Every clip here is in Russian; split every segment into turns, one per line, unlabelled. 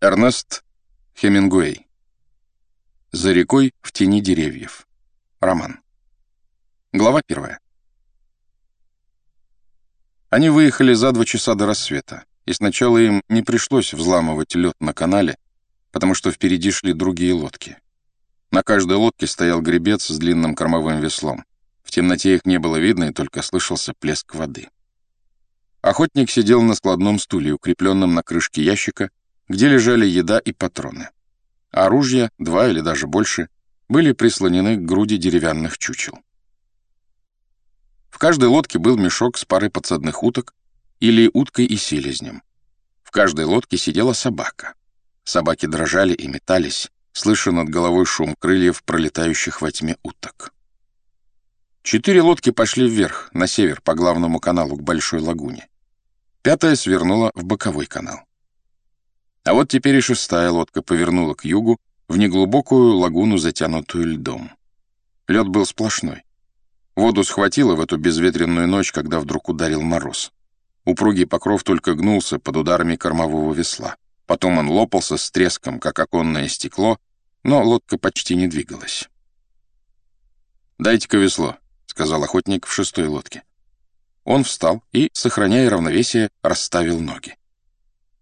Эрнест Хемингуэй. «За рекой в тени деревьев». Роман. Глава первая. Они выехали за два часа до рассвета, и сначала им не пришлось взламывать лед на канале, потому что впереди шли другие лодки. На каждой лодке стоял гребец с длинным кормовым веслом. В темноте их не было видно, и только слышался плеск воды. Охотник сидел на складном стуле, укрепленном на крышке ящика, где лежали еда и патроны. Оружия, два или даже больше, были прислонены к груди деревянных чучел. В каждой лодке был мешок с парой подсадных уток или уткой и селезнем. В каждой лодке сидела собака. Собаки дрожали и метались, слыша над головой шум крыльев, пролетающих во тьме уток. Четыре лодки пошли вверх, на север, по главному каналу к Большой лагуне. Пятая свернула в боковой канал. А вот теперь и шестая лодка повернула к югу, в неглубокую лагуну, затянутую льдом. Лед был сплошной. Воду схватило в эту безветренную ночь, когда вдруг ударил мороз. Упругий покров только гнулся под ударами кормового весла. Потом он лопался с треском, как оконное стекло, но лодка почти не двигалась. «Дайте-ка весло», — сказал охотник в шестой лодке. Он встал и, сохраняя равновесие, расставил ноги.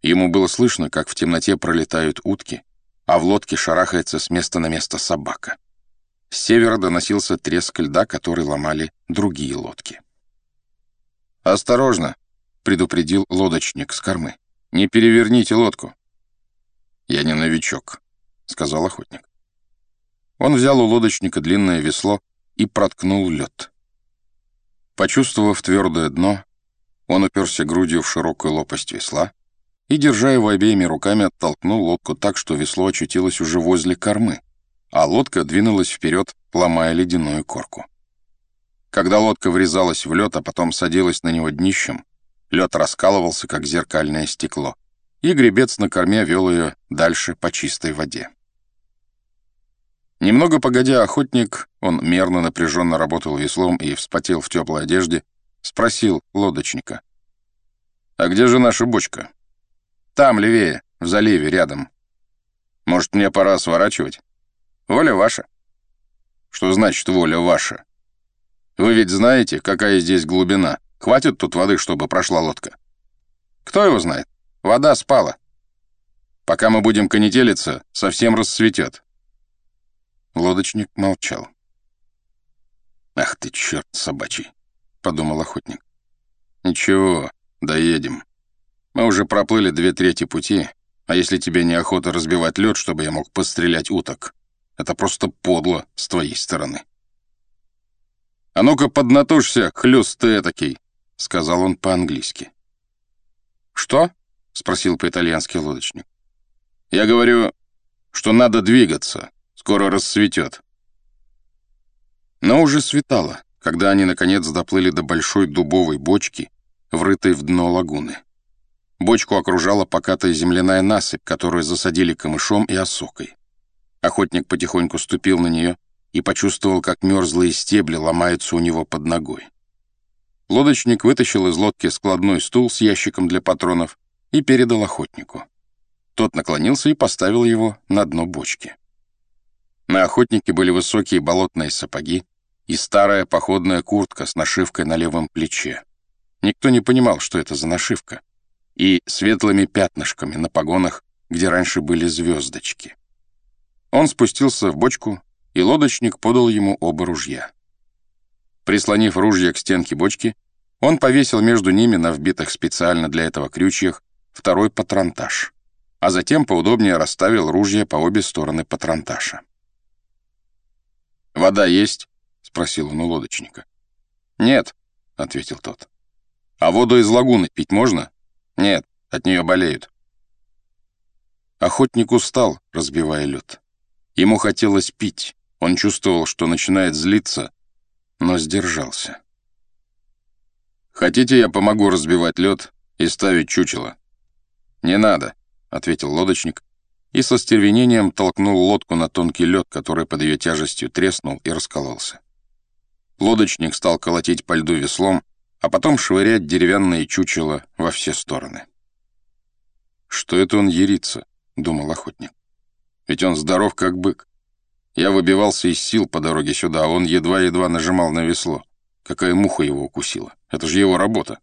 Ему было слышно, как в темноте пролетают утки, а в лодке шарахается с места на место собака. С севера доносился треск льда, который ломали другие лодки. «Осторожно!» — предупредил лодочник с кормы. «Не переверните лодку!» «Я не новичок», — сказал охотник. Он взял у лодочника длинное весло и проткнул лед. Почувствовав твердое дно, он уперся грудью в широкую лопасть весла и, держа его обеими руками, оттолкнул лодку так, что весло очутилось уже возле кормы, а лодка двинулась вперед, ломая ледяную корку. Когда лодка врезалась в лед, а потом садилась на него днищем, лед раскалывался, как зеркальное стекло, и гребец на корме вел ее дальше по чистой воде. Немного погодя, охотник, он мерно напряженно работал веслом и вспотел в теплой одежде, спросил лодочника. «А где же наша бочка?» «Там, левее, в заливе, рядом. Может, мне пора сворачивать?» «Воля ваша». «Что значит воля ваша? Вы ведь знаете, какая здесь глубина. Хватит тут воды, чтобы прошла лодка?» «Кто его знает? Вода спала. Пока мы будем конетелиться, совсем рассветет. Лодочник молчал. «Ах ты, черт собачий!» — подумал охотник. «Ничего, доедем. Мы уже проплыли две трети пути, а если тебе неохота разбивать лед, чтобы я мог пострелять уток, это просто подло с твоей стороны». «А ну-ка поднатужься, хлюст ты этакий!» — сказал он по-английски. «Что?» — спросил по-итальянски лодочник. «Я говорю, что надо двигаться. Скоро рассветет. Но уже светало, когда они, наконец, доплыли до большой дубовой бочки, врытой в дно лагуны. Бочку окружала покатая земляная насыпь, которую засадили камышом и осокой. Охотник потихоньку ступил на нее и почувствовал, как мерзлые стебли ломаются у него под ногой. Лодочник вытащил из лодки складной стул с ящиком для патронов и передал охотнику. Тот наклонился и поставил его на дно бочки. На охотнике были высокие болотные сапоги и старая походная куртка с нашивкой на левом плече. Никто не понимал, что это за нашивка. И светлыми пятнышками на погонах, где раньше были звездочки. Он спустился в бочку, и лодочник подал ему оба ружья. Прислонив ружья к стенке бочки, он повесил между ними на вбитых специально для этого крючьях второй патронтаж, а затем поудобнее расставил ружья по обе стороны патронташа. «Вода есть?» — спросил он у лодочника. «Нет», — ответил тот. «А воду из лагуны пить можно?» «Нет, от нее болеют». Охотник устал, разбивая лед. Ему хотелось пить. Он чувствовал, что начинает злиться, но сдержался. «Хотите, я помогу разбивать лед и ставить чучело?» «Не надо», — ответил лодочник и со стервенением толкнул лодку на тонкий лед, который под ее тяжестью треснул и раскололся. Лодочник стал колотить по льду веслом, а потом швырять деревянные чучела во все стороны. «Что это он ерится?» — думал охотник. «Ведь он здоров, как бык. Я выбивался из сил по дороге сюда, а он едва-едва нажимал на весло. Какая муха его укусила? Это же его работа».